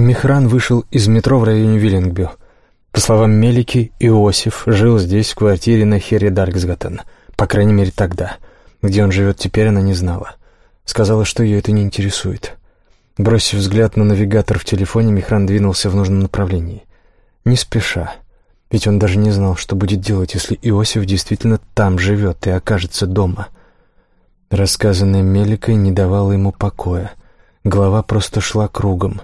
Михран вышел из метро в районе Виллингбю. По словам Мелики, Иосиф жил здесь, в квартире на Хере Дарксгаттен. По крайней мере, тогда. Где он живет теперь, она не знала. Сказала, что ее это не интересует. Бросив взгляд на навигатор в телефоне, Михран двинулся в нужном направлении. Не спеша. Ведь он даже не знал, что будет делать, если Иосиф действительно там живет и окажется дома. Рассказанное Меликой не давало ему покоя. Голова просто шла кругом.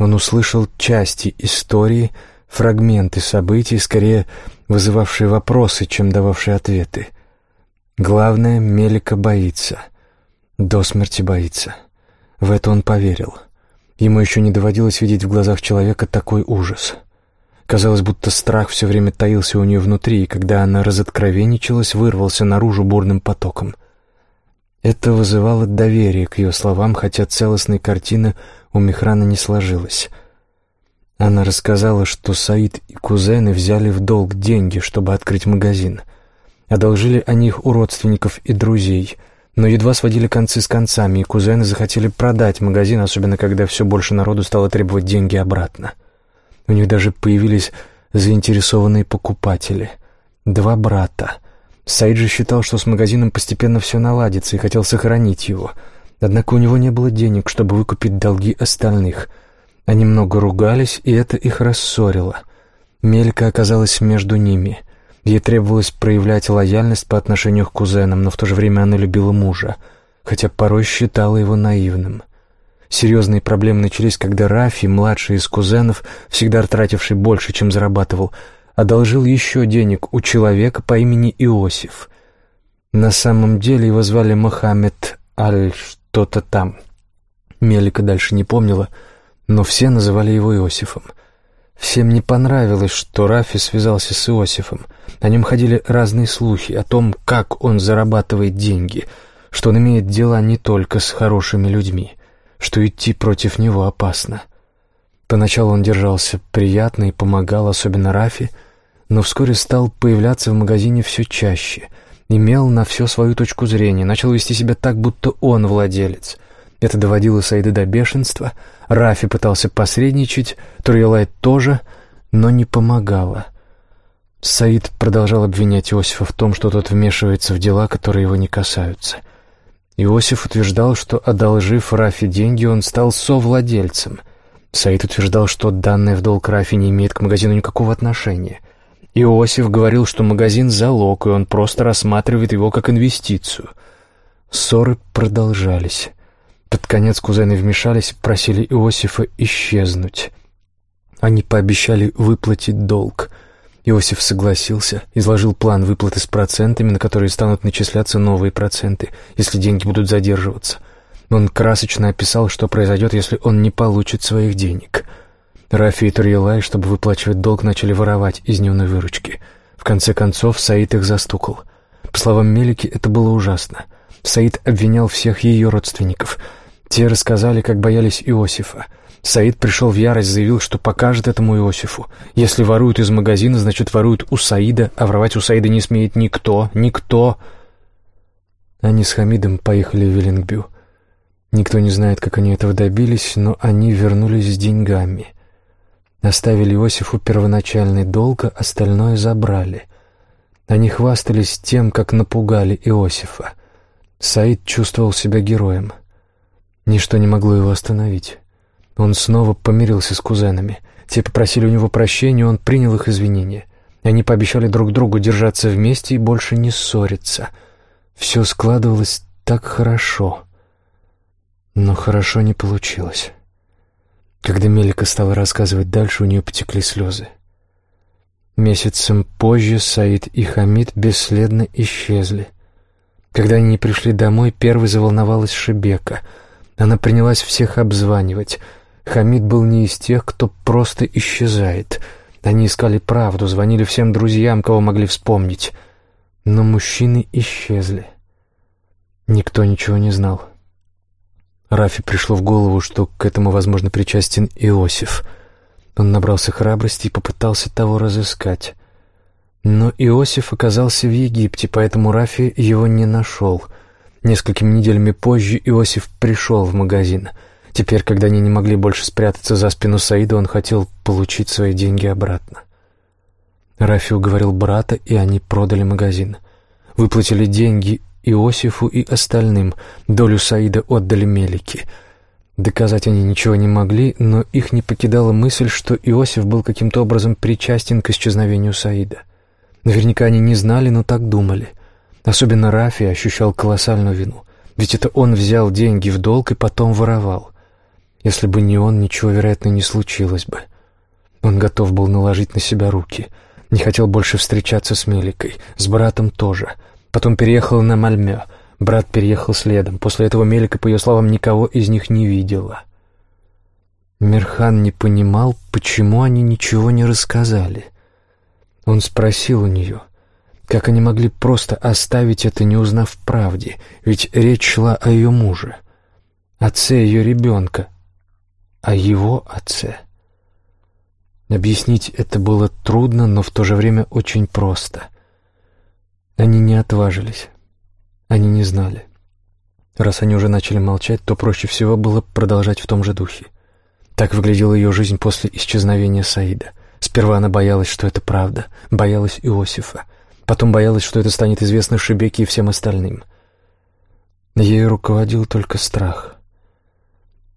Он услышал части истории, фрагменты событий, скорее вызывавшие вопросы, чем дававшие ответы. Главное, Мелика боится. До смерти боится. В это он поверил. Ему еще не доводилось видеть в глазах человека такой ужас. Казалось, будто страх все время таился у нее внутри, и когда она разоткровенничалась, вырвался наружу бурным потоком. Это вызывало доверие к ее словам, хотя целостной картины у Мехрана не сложилась. Она рассказала, что Саид и кузены взяли в долг деньги, чтобы открыть магазин. Одолжили они их у родственников и друзей — но едва сводили концы с концами, и кузены захотели продать магазин, особенно когда все больше народу стало требовать деньги обратно. У них даже появились заинтересованные покупатели. Два брата. Саид же считал, что с магазином постепенно все наладится, и хотел сохранить его. Однако у него не было денег, чтобы выкупить долги остальных. Они много ругались, и это их рассорило. Мелька оказалась между ними — Ей требовалось проявлять лояльность по отношению к кузенам, но в то же время она любила мужа, хотя порой считала его наивным. Серьезные проблемы начались, когда Рафи, младший из кузенов, всегда тративший больше, чем зарабатывал, одолжил еще денег у человека по имени Иосиф. На самом деле его звали Мохаммед Аль что-то там. Мелика дальше не помнила, но все называли его Иосифом — Всем не понравилось, что Рафи связался с Иосифом. О нем ходили разные слухи о том, как он зарабатывает деньги, что он имеет дела не только с хорошими людьми, что идти против него опасно. Поначалу он держался приятно и помогал, особенно Рафи, но вскоре стал появляться в магазине все чаще, имел на все свою точку зрения, начал вести себя так, будто он владелец — это доводило Саида до бешенства. Рафи пытался посредничать, Турьелайт тоже, но не помогало. Саид продолжал обвинять Иосифа в том, что тот вмешивается в дела, которые его не касаются. Иосиф утверждал, что, одолжив Рафи деньги, он стал совладельцем. Саид утверждал, что данное в долг Рафи не имеет к магазину никакого отношения. Иосиф говорил, что магазин — залог, и он просто рассматривает его как инвестицию. Ссоры продолжались. Под конец кузены вмешались, просили Иосифа исчезнуть. Они пообещали выплатить долг. Иосиф согласился, изложил план выплаты с процентами, на которые станут начисляться новые проценты, если деньги будут задерживаться. Он красочно описал, что произойдет, если он не получит своих денег. Рафи и Турьелай, чтобы выплачивать долг, начали воровать из дневной выручки. В конце концов, Саид их застукал. По словам Мелики, это было ужасно. Саид обвинял всех ее родственников — те рассказали, как боялись Иосифа. Саид пришел в ярость, заявил, что покажет этому Иосифу. Если воруют из магазина, значит, воруют у Саида, а воровать у Саида не смеет никто, никто. Они с Хамидом поехали в Виллингбю. Никто не знает, как они этого добились, но они вернулись с деньгами. Оставили Иосифу первоначальный долг, а остальное забрали. Они хвастались тем, как напугали Иосифа. Саид чувствовал себя героем. Ничто не могло его остановить. Он снова помирился с кузенами. Те попросили у него прощения, он принял их извинения. Они пообещали друг другу держаться вместе и больше не ссориться. Все складывалось так хорошо. Но хорошо не получилось. Когда Мелика стала рассказывать дальше, у нее потекли слезы. Месяцем позже Саид и Хамид бесследно исчезли. Когда они пришли домой, первой заволновалась Шебека — она принялась всех обзванивать. Хамид был не из тех, кто просто исчезает. Они искали правду, звонили всем друзьям, кого могли вспомнить. Но мужчины исчезли. Никто ничего не знал. Рафи пришло в голову, что к этому, возможно, причастен Иосиф. Он набрался храбрости и попытался того разыскать. Но Иосиф оказался в Египте, поэтому Рафи его не нашел — Несколькими неделями позже Иосиф пришел в магазин. Теперь, когда они не могли больше спрятаться за спину Саида, он хотел получить свои деньги обратно. Рафи уговорил брата, и они продали магазин. Выплатили деньги Иосифу и остальным, долю Саида отдали Мелики. Доказать они ничего не могли, но их не покидала мысль, что Иосиф был каким-то образом причастен к исчезновению Саида. Наверняка они не знали, но так думали. Особенно Рафи ощущал колоссальную вину, ведь это он взял деньги в долг и потом воровал. Если бы не он, ничего, вероятно, не случилось бы. Он готов был наложить на себя руки. Не хотел больше встречаться с Меликой, с братом тоже — Потом переехала на Мальмё. Брат переехал следом. После этого Мелика, по ее словам, никого из них не видела. Мирхан не понимал, почему они ничего не рассказали. Он спросил у нее, как они могли просто оставить это, не узнав правде, ведь речь шла о ее муже, отце ее ребенка, о его отце. Объяснить это было трудно, но в то же время очень просто — они не отважились. Они не знали. Раз они уже начали молчать, то проще всего было продолжать в том же духе. Так выглядела ее жизнь после исчезновения Саида. Сперва она боялась, что это правда, боялась Иосифа. Потом боялась, что это станет известно Шебеке и всем остальным. Ей руководил только страх.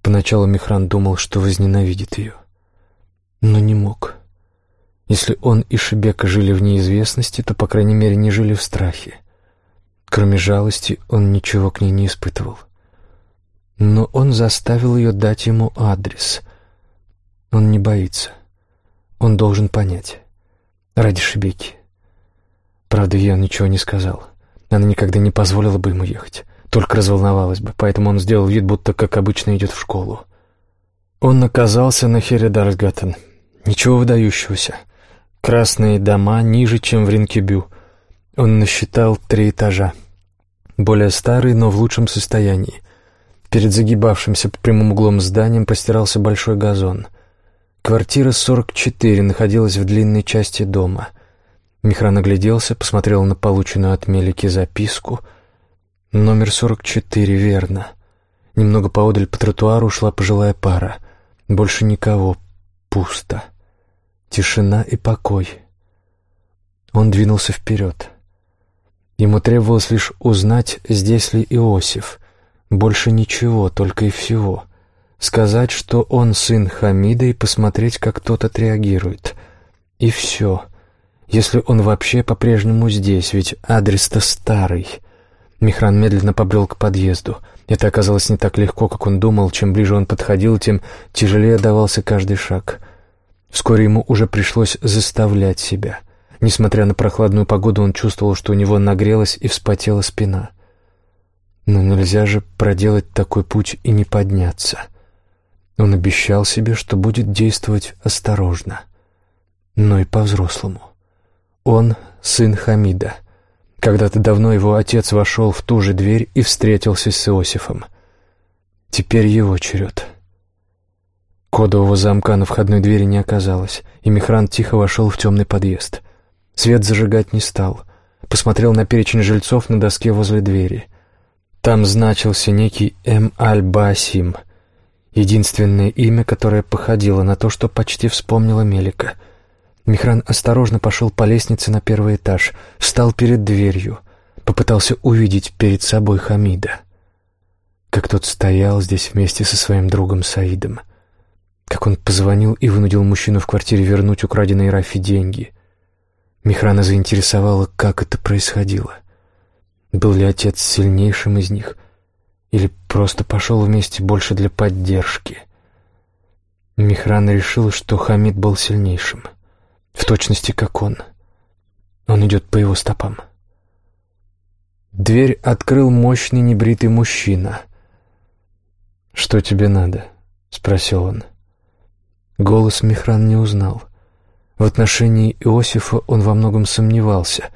Поначалу Михран думал, что возненавидит ее. Но не мог. Если он и Шебека жили в неизвестности, то, по крайней мере, не жили в страхе. Кроме жалости, он ничего к ней не испытывал. Но он заставил ее дать ему адрес. Он не боится. Он должен понять. Ради Шебеки. Правда, ей он ничего не сказал. Она никогда не позволила бы ему ехать. Только разволновалась бы, поэтому он сделал вид, будто, как обычно, идет в школу. Он оказался на Хередарсгаттен. Ничего выдающегося. Красные дома ниже, чем в Ринкебю. Он насчитал три этажа. Более старые, но в лучшем состоянии. Перед загибавшимся по прямым углом зданием простирался большой газон. Квартира 44 находилась в длинной части дома. Михран огляделся, посмотрел на полученную от Мелики записку. Номер 44, верно. Немного поодаль по тротуару шла пожилая пара. Больше никого. Пусто. Тишина и покой. Он двинулся вперед. Ему требовалось лишь узнать, здесь ли Иосиф. Больше ничего, только и всего. Сказать, что он сын Хамида, и посмотреть, как тот отреагирует. И все. Если он вообще по-прежнему здесь, ведь адрес-то старый. Михран медленно побрел к подъезду. Это оказалось не так легко, как он думал. Чем ближе он подходил, тем тяжелее давался каждый шаг — Вскоре ему уже пришлось заставлять себя. Несмотря на прохладную погоду, он чувствовал, что у него нагрелась и вспотела спина. Но нельзя же проделать такой путь и не подняться. Он обещал себе, что будет действовать осторожно, но и по-взрослому. Он сын Хамида. Когда-то давно его отец вошел в ту же дверь и встретился с Иосифом. Теперь его черед. Кодового замка на входной двери не оказалось, и Михран тихо вошел в темный подъезд. Свет зажигать не стал. Посмотрел на перечень жильцов на доске возле двери. Там значился некий М. Аль-Басим, единственное имя, которое походило на то, что почти вспомнила Мелика. Михран осторожно пошел по лестнице на первый этаж, встал перед дверью, попытался увидеть перед собой Хамида. Как тот стоял здесь вместе со своим другом Саидом — как он позвонил и вынудил мужчину в квартире вернуть украденные Рафи деньги. Михрана заинтересовало, как это происходило. Был ли отец сильнейшим из них, или просто пошел вместе больше для поддержки? Михран решил, что Хамид был сильнейшим, в точности как он. Он идет по его стопам. Дверь открыл мощный небритый мужчина. «Что тебе надо?» — спросил он. Голос Михран не узнал. В отношении Иосифа он во многом сомневался.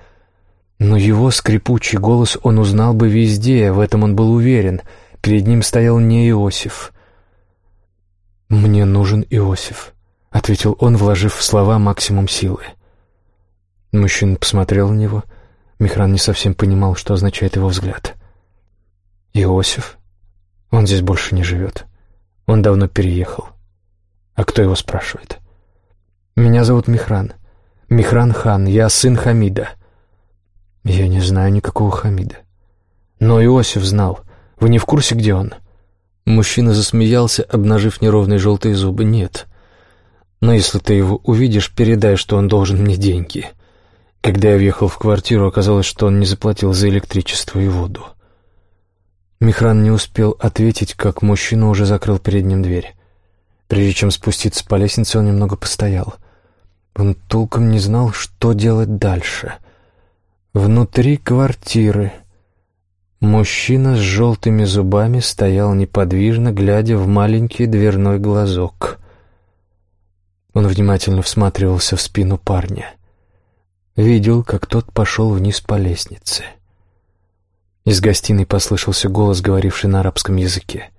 Но его скрипучий голос он узнал бы везде, в этом он был уверен. Перед ним стоял не Иосиф. «Мне нужен Иосиф», — ответил он, вложив в слова максимум силы. Мужчина посмотрел на него. Михран не совсем понимал, что означает его взгляд. «Иосиф? Он здесь больше не живет. Он давно переехал. А кто его спрашивает? Меня зовут Михран. Михран хан, я сын Хамида. Я не знаю никакого Хамида. Но Иосиф знал. Вы не в курсе, где он? Мужчина засмеялся, обнажив неровные желтые зубы. Нет. Но если ты его увидишь, передай, что он должен мне деньги. Когда я въехал в квартиру, оказалось, что он не заплатил за электричество и воду. Михран не успел ответить, как мужчина уже закрыл перед ним дверь. Прежде чем спуститься по лестнице, он немного постоял. Он толком не знал, что делать дальше. Внутри квартиры мужчина с желтыми зубами стоял неподвижно, глядя в маленький дверной глазок. Он внимательно всматривался в спину парня. Видел, как тот пошел вниз по лестнице. Из гостиной послышался голос, говоривший на арабском языке.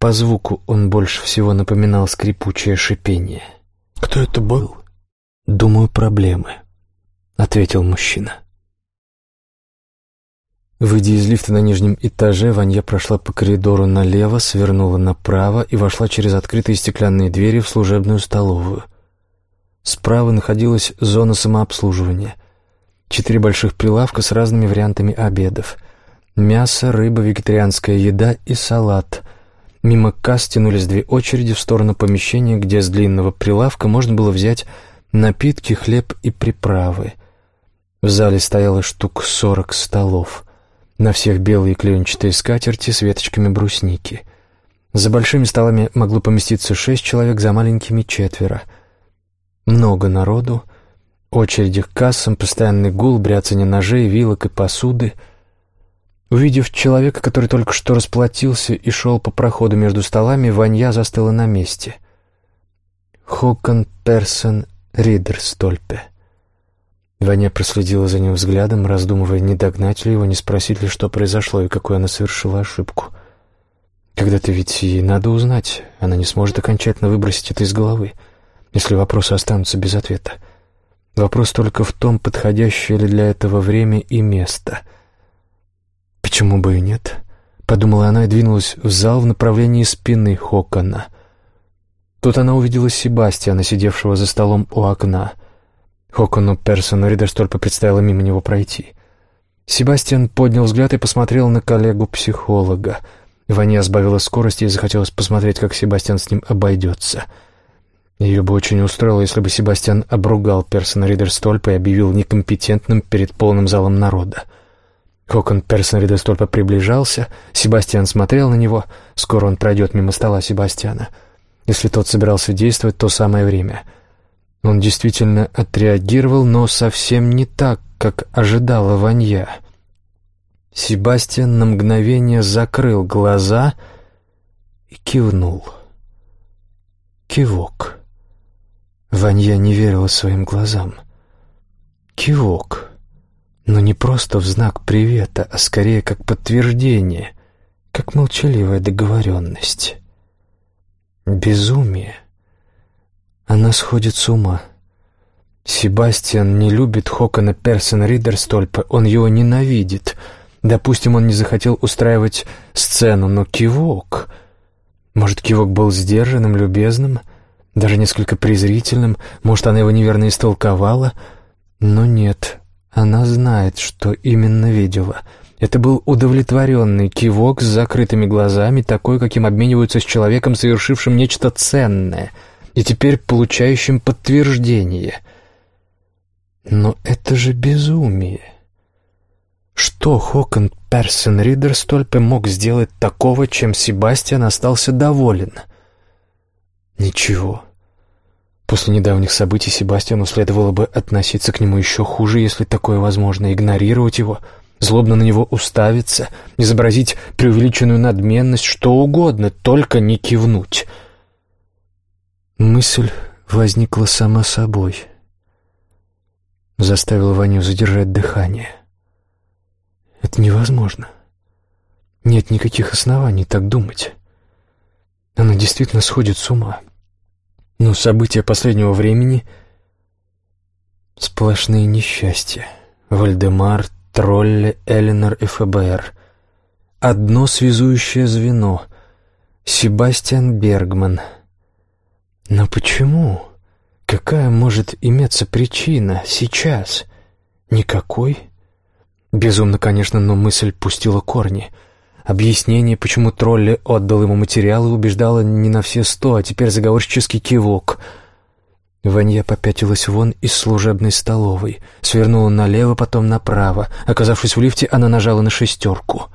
По звуку он больше всего напоминал скрипучее шипение. «Кто это был?» «Думаю, проблемы», — ответил мужчина. Выйдя из лифта на нижнем этаже, Ванья прошла по коридору налево, свернула направо и вошла через открытые стеклянные двери в служебную столовую. Справа находилась зона самообслуживания — Четыре больших прилавка с разными вариантами обедов. Мясо, рыба, вегетарианская еда и салат. Мимо касс тянулись две очереди в сторону помещения, где с длинного прилавка можно было взять напитки, хлеб и приправы. В зале стояло штук сорок столов. На всех белые клеенчатые скатерти с веточками брусники. За большими столами могло поместиться шесть человек, за маленькими четверо. Много народу, Очереди к кассам, постоянный гул, бряцание ножей, вилок и посуды. Увидев человека, который только что расплатился и шел по проходу между столами, Ванья застыла на месте. Хокон Персон Ридерстольпе. Ваня проследила за ним взглядом, раздумывая, не догнать ли его, не спросить ли, что произошло и какую она совершила ошибку. Когда-то ведь ей надо узнать, она не сможет окончательно выбросить это из головы, если вопросы останутся без ответа. Вопрос только в том, подходящее ли для этого время и место. «Почему бы и нет?» — подумала она и двинулась в зал в направлении спины Хокона. Тут она увидела Себастьяна, сидевшего за столом у окна. Хокону Персону Ридерстольпа предстояло мимо него пройти. Себастьян поднял взгляд и посмотрел на коллегу-психолога. Ваня сбавила скорость, и захотелось посмотреть, как Себастьян с ним обойдется — ее бы очень устроило, если бы Себастьян обругал Персона Ридерстольпа и объявил некомпетентным перед полным залом народа. Кокон Персона Ридерстольпа приближался, Себастьян смотрел на него, скоро он пройдет мимо стола Себастьяна. Если тот собирался действовать, то самое время. Он действительно отреагировал, но совсем не так, как ожидала Ванья. Себастьян на мгновение закрыл глаза и кивнул. Кивок. Ванья не верила своим глазам. Кивок. Но не просто в знак привета, а скорее как подтверждение, как молчаливая договоренность. Безумие. Она сходит с ума. Себастьян не любит Хокона Персона Ридерстольпа, он его ненавидит. Допустим, он не захотел устраивать сцену, но кивок... Может, кивок был сдержанным, любезным — даже несколько презрительным, может, она его неверно истолковала, но нет, она знает, что именно видела. Это был удовлетворенный кивок с закрытыми глазами, такой, каким обмениваются с человеком, совершившим нечто ценное, и теперь получающим подтверждение. Но это же безумие. Что Хокон Персон Ридерстольпе мог сделать такого, чем Себастьян остался доволен — Ничего. После недавних событий Себастьяну следовало бы относиться к нему еще хуже, если такое возможно, игнорировать его, злобно на него уставиться, изобразить преувеличенную надменность, что угодно, только не кивнуть. Мысль возникла сама собой. Заставила Ваню задержать дыхание. Это невозможно. Нет никаких оснований так думать. Она действительно сходит с ума. Но события последнего времени — сплошные несчастья. Вальдемар, Тролле, Эленор и ФБР. Одно связующее звено. Себастьян Бергман. Но почему? Какая может иметься причина сейчас? Никакой? Безумно, конечно, но мысль пустила корни. Объяснение, почему тролли отдал ему материалы, убеждало не на все сто, а теперь заговорческий кивок. Ванья попятилась вон из служебной столовой, свернула налево, потом направо. Оказавшись в лифте, она нажала на шестерку.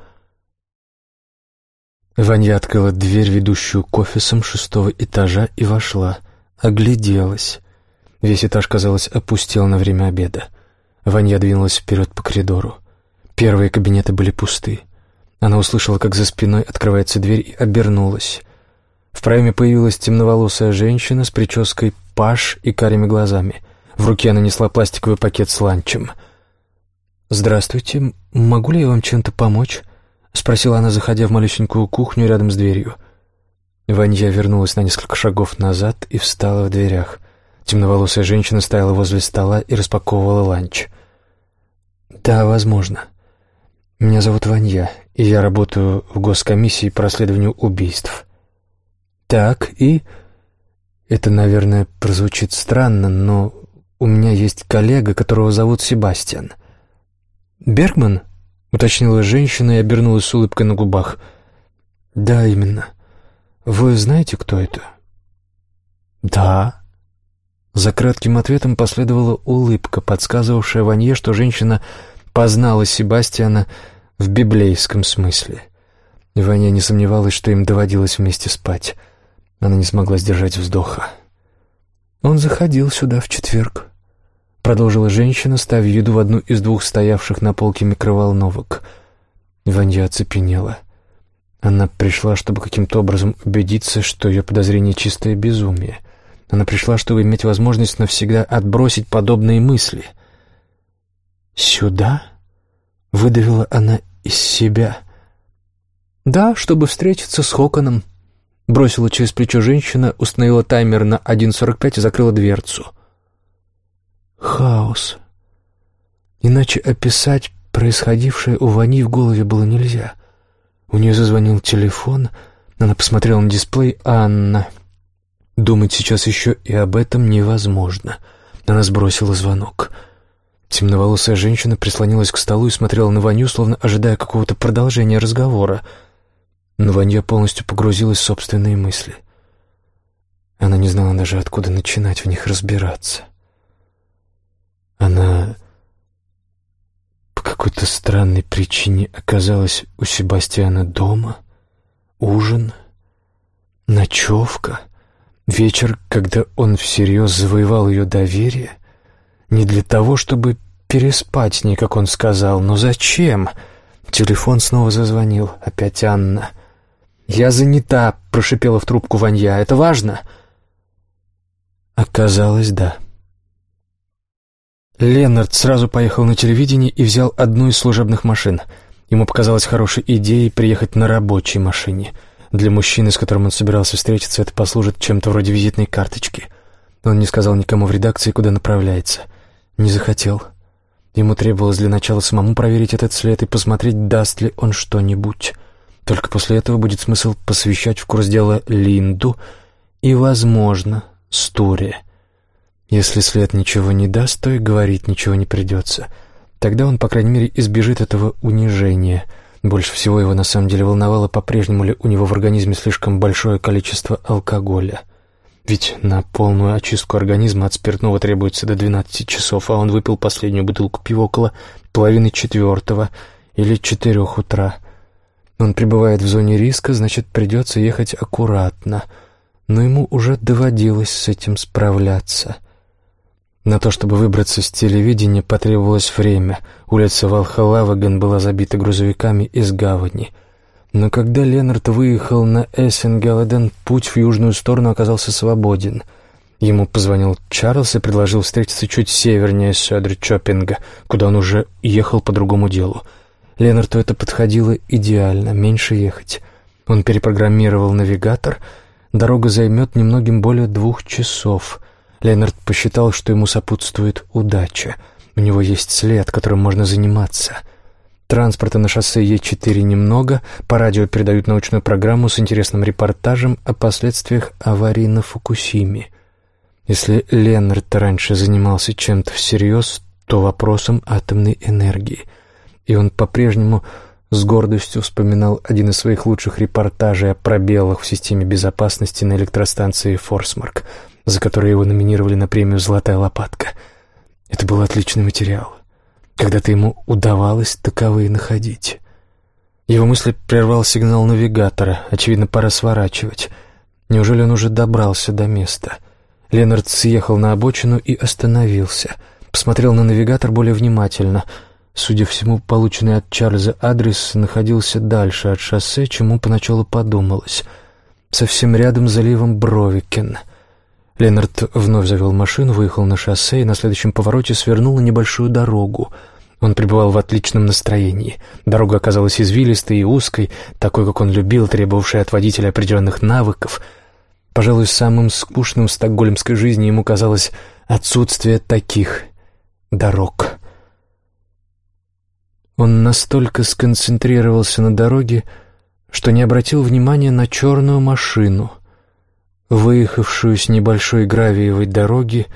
Ванья открыла дверь, ведущую к офисам шестого этажа, и вошла. Огляделась. Весь этаж, казалось, опустел на время обеда. Ваня двинулась вперед по коридору. Первые кабинеты были пусты. Она услышала, как за спиной открывается дверь, и обернулась. В проеме появилась темноволосая женщина с прической паш и карими глазами. В руке она несла пластиковый пакет с ланчем. «Здравствуйте, могу ли я вам чем-то помочь?» — спросила она, заходя в малюсенькую кухню рядом с дверью. Ванья вернулась на несколько шагов назад и встала в дверях. Темноволосая женщина стояла возле стола и распаковывала ланч. «Да, возможно. Меня зовут Ванья, и я работаю в госкомиссии по расследованию убийств». «Так, и...» «Это, наверное, прозвучит странно, но у меня есть коллега, которого зовут Себастьян». «Бергман?» — уточнила женщина и обернулась с улыбкой на губах. «Да, именно. Вы знаете, кто это?» «Да», за кратким ответом последовала улыбка, подсказывавшая Ванье, что женщина познала Себастьяна в библейском смысле. Ваня не сомневалась, что им доводилось вместе спать. Она не смогла сдержать вздоха. «Он заходил сюда в четверг», — продолжила женщина, ставя еду в одну из двух стоявших на полке микроволновок. Ваня оцепенела. Она пришла, чтобы каким-то образом убедиться, что ее подозрение — чистое безумие. Она пришла, чтобы иметь возможность навсегда отбросить подобные мысли. «Сюда?» — выдавила она из себя. «Да, чтобы встретиться с Хоконом». Бросила через плечо женщина, установила таймер на 1.45 и закрыла дверцу. Хаос. Иначе описать происходившее у Вани в голове было нельзя. У нее зазвонил телефон, она посмотрела на дисплей «Анна». Думать сейчас еще и об этом невозможно. Она сбросила звонок. Темноволосая женщина прислонилась к столу и смотрела на Ваню, словно ожидая какого-то продолжения разговора. Но Ваня полностью погрузилась в собственные мысли. Она не знала даже, откуда начинать в них разбираться. Она по какой-то странной причине оказалась у Себастьяна дома. Ужин, ночевка — Вечер, когда он всерьез завоевал ее доверие, не для того, чтобы переспать с ней, как он сказал, но зачем? Телефон снова зазвонил, опять Анна. «Я занята», — прошипела в трубку Ванья. «Это важно?» Оказалось, да. Ленард сразу поехал на телевидение и взял одну из служебных машин. Ему показалось хорошей идеей приехать на рабочей машине — для мужчины, с которым он собирался встретиться, это послужит чем-то вроде визитной карточки. Он не сказал никому в редакции, куда направляется. Не захотел. Ему требовалось для начала самому проверить этот след и посмотреть, даст ли он что-нибудь. Только после этого будет смысл посвящать в курс дела Линду и, возможно, Стуре. Если след ничего не даст, то и говорить ничего не придется. Тогда он, по крайней мере, избежит этого унижения — больше всего его на самом деле волновало, по-прежнему ли у него в организме слишком большое количество алкоголя. Ведь на полную очистку организма от спиртного требуется до 12 часов, а он выпил последнюю бутылку пива около половины четвертого или четырех утра. Он пребывает в зоне риска, значит, придется ехать аккуратно. Но ему уже доводилось с этим справляться. На то, чтобы выбраться с телевидения, потребовалось время. Улица Валхалаваген была забита грузовиками из гавани. Но когда Ленард выехал на Эссенгаладен, путь в южную сторону оказался свободен. Ему позвонил Чарльз и предложил встретиться чуть севернее Сёдр-Чоппинга, куда он уже ехал по другому делу. Ленарту это подходило идеально, меньше ехать. Он перепрограммировал навигатор. Дорога займет немногим более двух часов — Ленард посчитал, что ему сопутствует удача. У него есть след, которым можно заниматься. Транспорта на шоссе Е4 немного, по радио передают научную программу с интересным репортажем о последствиях аварии на Фукусиме. Если Леннард раньше занимался чем-то всерьез, то вопросом атомной энергии. И он по-прежнему с гордостью вспоминал один из своих лучших репортажей о пробелах в системе безопасности на электростанции «Форсмарк», за который его номинировали на премию «Золотая лопатка». Это был отличный материал когда-то ему удавалось таковые находить. Его мысли прервал сигнал навигатора. Очевидно, пора сворачивать. Неужели он уже добрался до места? Ленард съехал на обочину и остановился. Посмотрел на навигатор более внимательно. Судя всему, полученный от Чарльза адрес находился дальше от шоссе, чему поначалу подумалось. Совсем рядом заливом Бровикен — Ленард вновь завел машину, выехал на шоссе и на следующем повороте свернул на небольшую дорогу. Он пребывал в отличном настроении. Дорога оказалась извилистой и узкой, такой, как он любил, требовавшей от водителя определенных навыков. Пожалуй, самым скучным в стокгольмской жизни ему казалось отсутствие таких дорог. Он настолько сконцентрировался на дороге, что не обратил внимания на черную машину — выехавшую с небольшой гравиевой дороги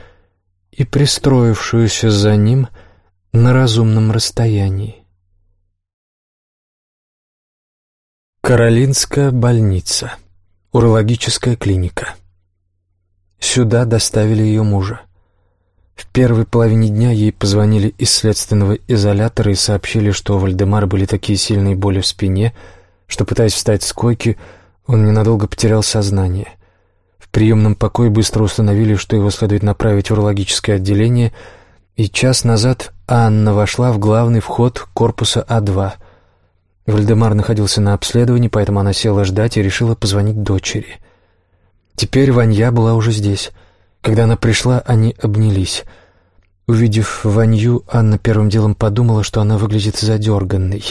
и пристроившуюся за ним на разумном расстоянии. Каролинская больница, урологическая клиника. Сюда доставили ее мужа. В первой половине дня ей позвонили из следственного изолятора и сообщили, что у Вальдемара были такие сильные боли в спине, что, пытаясь встать с койки, он ненадолго потерял сознание. В приемном покое быстро установили, что его следует направить в урологическое отделение, и час назад Анна вошла в главный вход корпуса А2. Вальдемар находился на обследовании, поэтому она села ждать и решила позвонить дочери. Теперь Ванья была уже здесь. Когда она пришла, они обнялись. Увидев Ванью, Анна первым делом подумала, что она выглядит задерганной.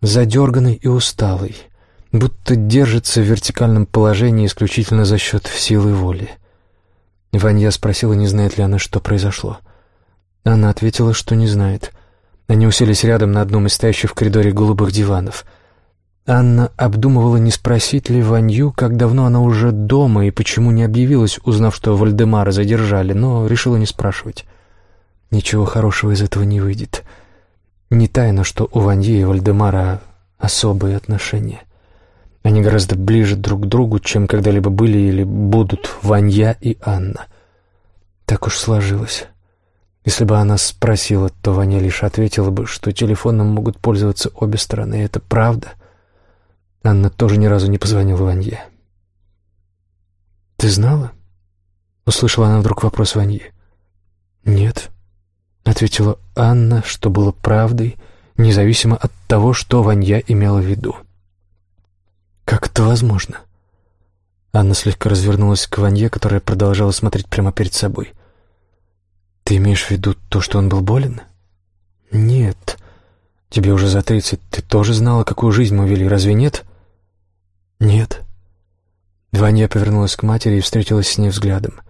Задерганной и усталой будто держится в вертикальном положении исключительно за счет силы воли. Ванья спросила, не знает ли она, что произошло. Она ответила, что не знает. Они уселись рядом на одном из стоящих в коридоре голубых диванов. Анна обдумывала, не спросить ли Ванью, как давно она уже дома и почему не объявилась, узнав, что Вальдемара задержали, но решила не спрашивать. Ничего хорошего из этого не выйдет. Не тайно, что у Ваньи и Вальдемара особые отношения. Они гораздо ближе друг к другу, чем когда-либо были или будут Ванья и Анна. Так уж сложилось. Если бы она спросила, то Ваня лишь ответила бы, что телефоном могут пользоваться обе стороны, и это правда. Анна тоже ни разу не позвонила Ванье. «Ты знала?» — услышала она вдруг вопрос Ваньи. «Нет», — ответила Анна, что было правдой, независимо от того, что Ванья имела в виду. «Как это возможно?» Анна слегка развернулась к Ванье, которая продолжала смотреть прямо перед собой. «Ты имеешь в виду то, что он был болен?» «Нет. Тебе уже за тридцать. Ты тоже знала, какую жизнь мы вели, разве нет?» «Нет». Ваня повернулась к матери и встретилась с ней взглядом.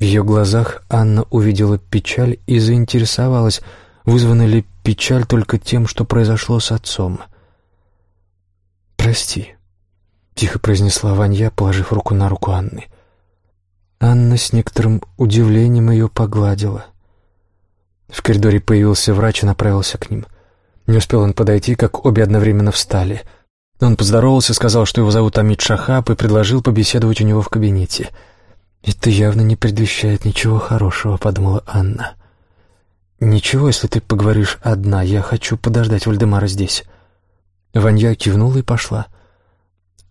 В ее глазах Анна увидела печаль и заинтересовалась, вызвана ли печаль только тем, что произошло с отцом. «Прости», тихо произнесла Ванья, положив руку на руку Анны. Анна с некоторым удивлением ее погладила. В коридоре появился врач и направился к ним. Не успел он подойти, как обе одновременно встали. Он поздоровался, сказал, что его зовут Амид Шахаб, и предложил побеседовать у него в кабинете. «Это явно не предвещает ничего хорошего», — подумала Анна. «Ничего, если ты поговоришь одна. Я хочу подождать Вальдемара здесь». Ванья кивнула и пошла.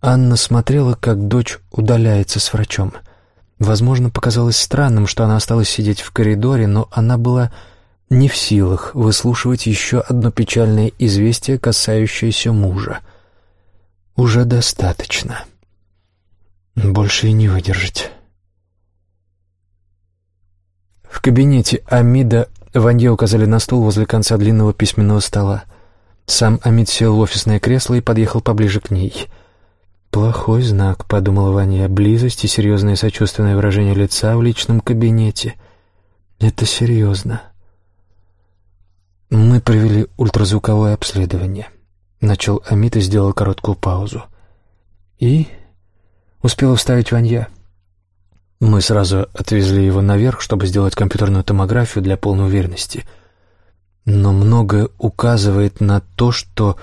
Анна смотрела, как дочь удаляется с врачом. Возможно, показалось странным, что она осталась сидеть в коридоре, но она была не в силах выслушивать еще одно печальное известие, касающееся мужа. Уже достаточно. Больше и не выдержать. В кабинете Амида Ванье указали на стул возле конца длинного письменного стола. Сам Амид сел в офисное кресло и подъехал поближе к ней — «Плохой знак», — подумала Ваня, — «близость и серьезное сочувственное выражение лица в личном кабинете. Это серьезно». Мы провели ультразвуковое обследование. Начал Амит и сделал короткую паузу. И успел вставить Ванья. Мы сразу отвезли его наверх, чтобы сделать компьютерную томографию для полной уверенности. Но многое указывает на то, что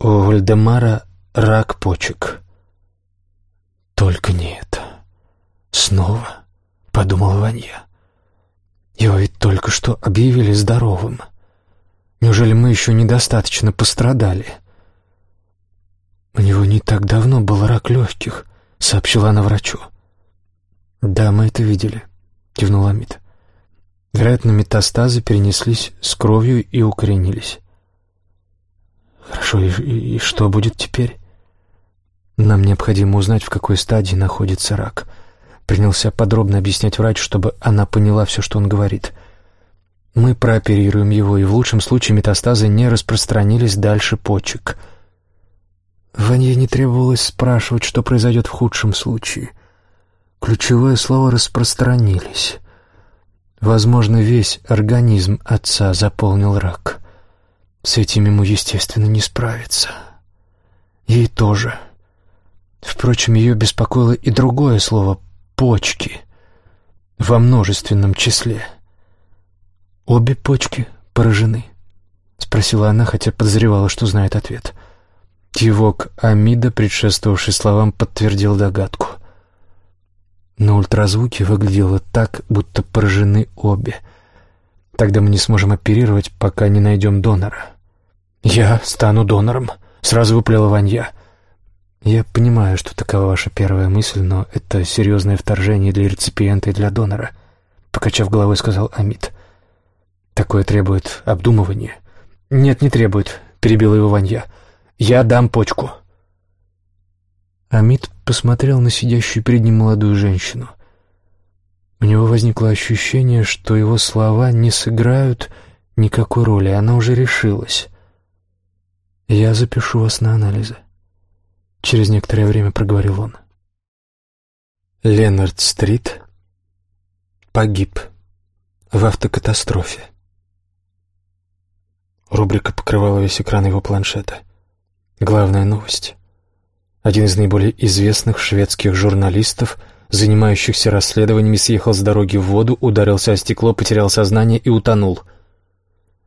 у Вальдемара рак почек. Только не это. Снова, — подумал Ванья. Его ведь только что объявили здоровым. Неужели мы еще недостаточно пострадали? У него не так давно был рак легких, — сообщила она врачу. «Да, мы это видели», — кивнул Амит. Вероятно, метастазы перенеслись с кровью и укоренились. «Хорошо, и, и, и что будет теперь?» «Нам необходимо узнать, в какой стадии находится рак», — принялся подробно объяснять врач, чтобы она поняла все, что он говорит. «Мы прооперируем его, и в лучшем случае метастазы не распространились дальше почек». Ванье не требовалось спрашивать, что произойдет в худшем случае. Ключевое слово «распространились». Возможно, весь организм отца заполнил рак. С этим ему, естественно, не справиться. Ей тоже. Впрочем, ее беспокоило и другое слово «почки» во множественном числе. «Обе почки поражены?» — спросила она, хотя подозревала, что знает ответ. Кивок Амида, предшествовавший словам, подтвердил догадку. На ультразвуке выглядело так, будто поражены обе. Тогда мы не сможем оперировать, пока не найдем донора. «Я стану донором», — сразу выплела Ванья. «Я понимаю, что такова ваша первая мысль, но это серьезное вторжение для реципиента и для донора», — покачав головой, сказал Амит. «Такое требует обдумывания». «Нет, не требует», — перебила его Ванья. «Я дам почку». Амит посмотрел на сидящую перед ним молодую женщину. У него возникло ощущение, что его слова не сыграют никакой роли, она уже решилась. «Я запишу вас на анализы», — через некоторое время проговорил он. Ленард Стрит погиб в автокатастрофе. Рубрика покрывала весь экран его планшета. Главная новость. Один из наиболее известных шведских журналистов, занимающихся расследованиями, съехал с дороги в воду, ударился о стекло, потерял сознание и утонул —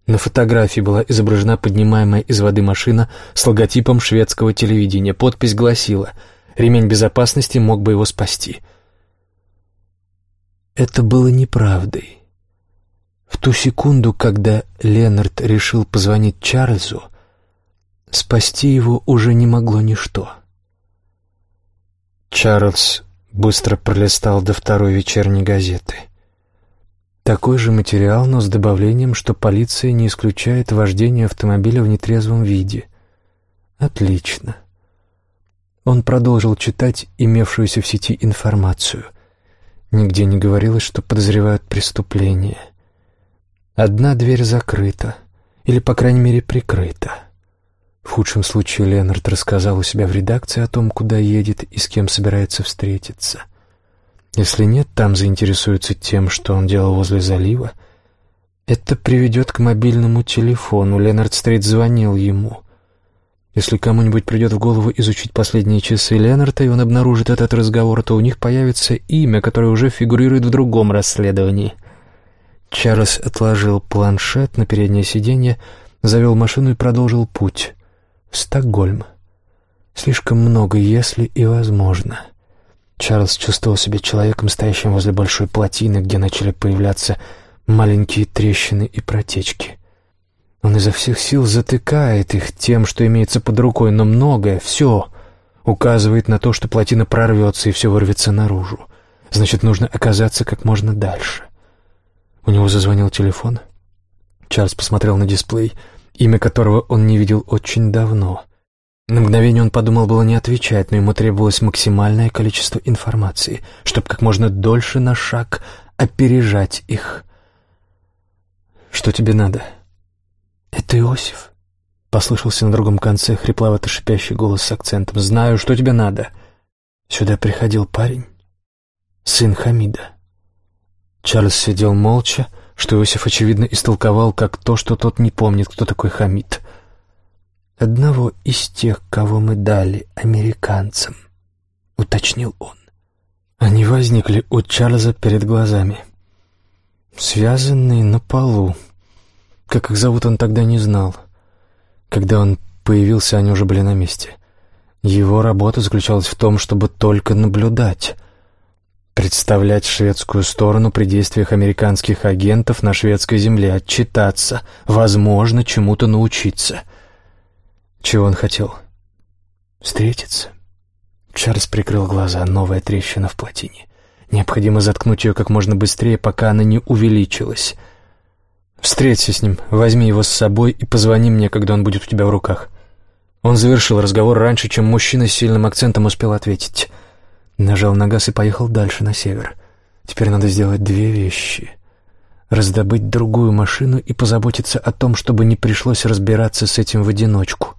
на фотографии была изображена поднимаемая из воды машина с логотипом шведского телевидения. Подпись гласила «Ремень безопасности мог бы его спасти». Это было неправдой. В ту секунду, когда Ленард решил позвонить Чарльзу, спасти его уже не могло ничто. Чарльз быстро пролистал до второй вечерней газеты. Такой же материал, но с добавлением, что полиция не исключает вождение автомобиля в нетрезвом виде. Отлично. Он продолжил читать имевшуюся в сети информацию. Нигде не говорилось, что подозревают преступление. Одна дверь закрыта, или, по крайней мере, прикрыта. В худшем случае Ленард рассказал у себя в редакции о том, куда едет и с кем собирается встретиться — если нет, там заинтересуются тем, что он делал возле залива. Это приведет к мобильному телефону. Ленард Стрит звонил ему. Если кому-нибудь придет в голову изучить последние часы Ленарда, и он обнаружит этот разговор, то у них появится имя, которое уже фигурирует в другом расследовании. Чарльз отложил планшет на переднее сиденье, завел машину и продолжил путь. В Стокгольм. Слишком много «если» и «возможно». Чарльз чувствовал себя человеком, стоящим возле большой плотины, где начали появляться маленькие трещины и протечки. Он изо всех сил затыкает их тем, что имеется под рукой, но многое, все, указывает на то, что плотина прорвется и все вырвется наружу. Значит, нужно оказаться как можно дальше. У него зазвонил телефон. Чарльз посмотрел на дисплей, имя которого он не видел очень давно. На мгновение он подумал было не отвечать, но ему требовалось максимальное количество информации, чтобы как можно дольше на шаг опережать их. «Что тебе надо?» «Это Иосиф», — послышался на другом конце хрипловато-шипящий голос с акцентом. «Знаю, что тебе надо». Сюда приходил парень, сын Хамида. Чарльз сидел молча, что Иосиф, очевидно, истолковал как то, что тот не помнит, кто такой Хамид. «Одного из тех, кого мы дали американцам», — уточнил он. Они возникли у Чарльза перед глазами. Связанные на полу. Как их зовут, он тогда не знал. Когда он появился, они уже были на месте. Его работа заключалась в том, чтобы только наблюдать — представлять шведскую сторону при действиях американских агентов на шведской земле, отчитаться, возможно, чему-то научиться. Чего он хотел? Встретиться. Чарльз прикрыл глаза, новая трещина в плотине. Необходимо заткнуть ее как можно быстрее, пока она не увеличилась. «Встреться с ним, возьми его с собой и позвони мне, когда он будет у тебя в руках». Он завершил разговор раньше, чем мужчина с сильным акцентом успел ответить. Нажал на газ и поехал дальше, на север. Теперь надо сделать две вещи. Раздобыть другую машину и позаботиться о том, чтобы не пришлось разбираться с этим в одиночку.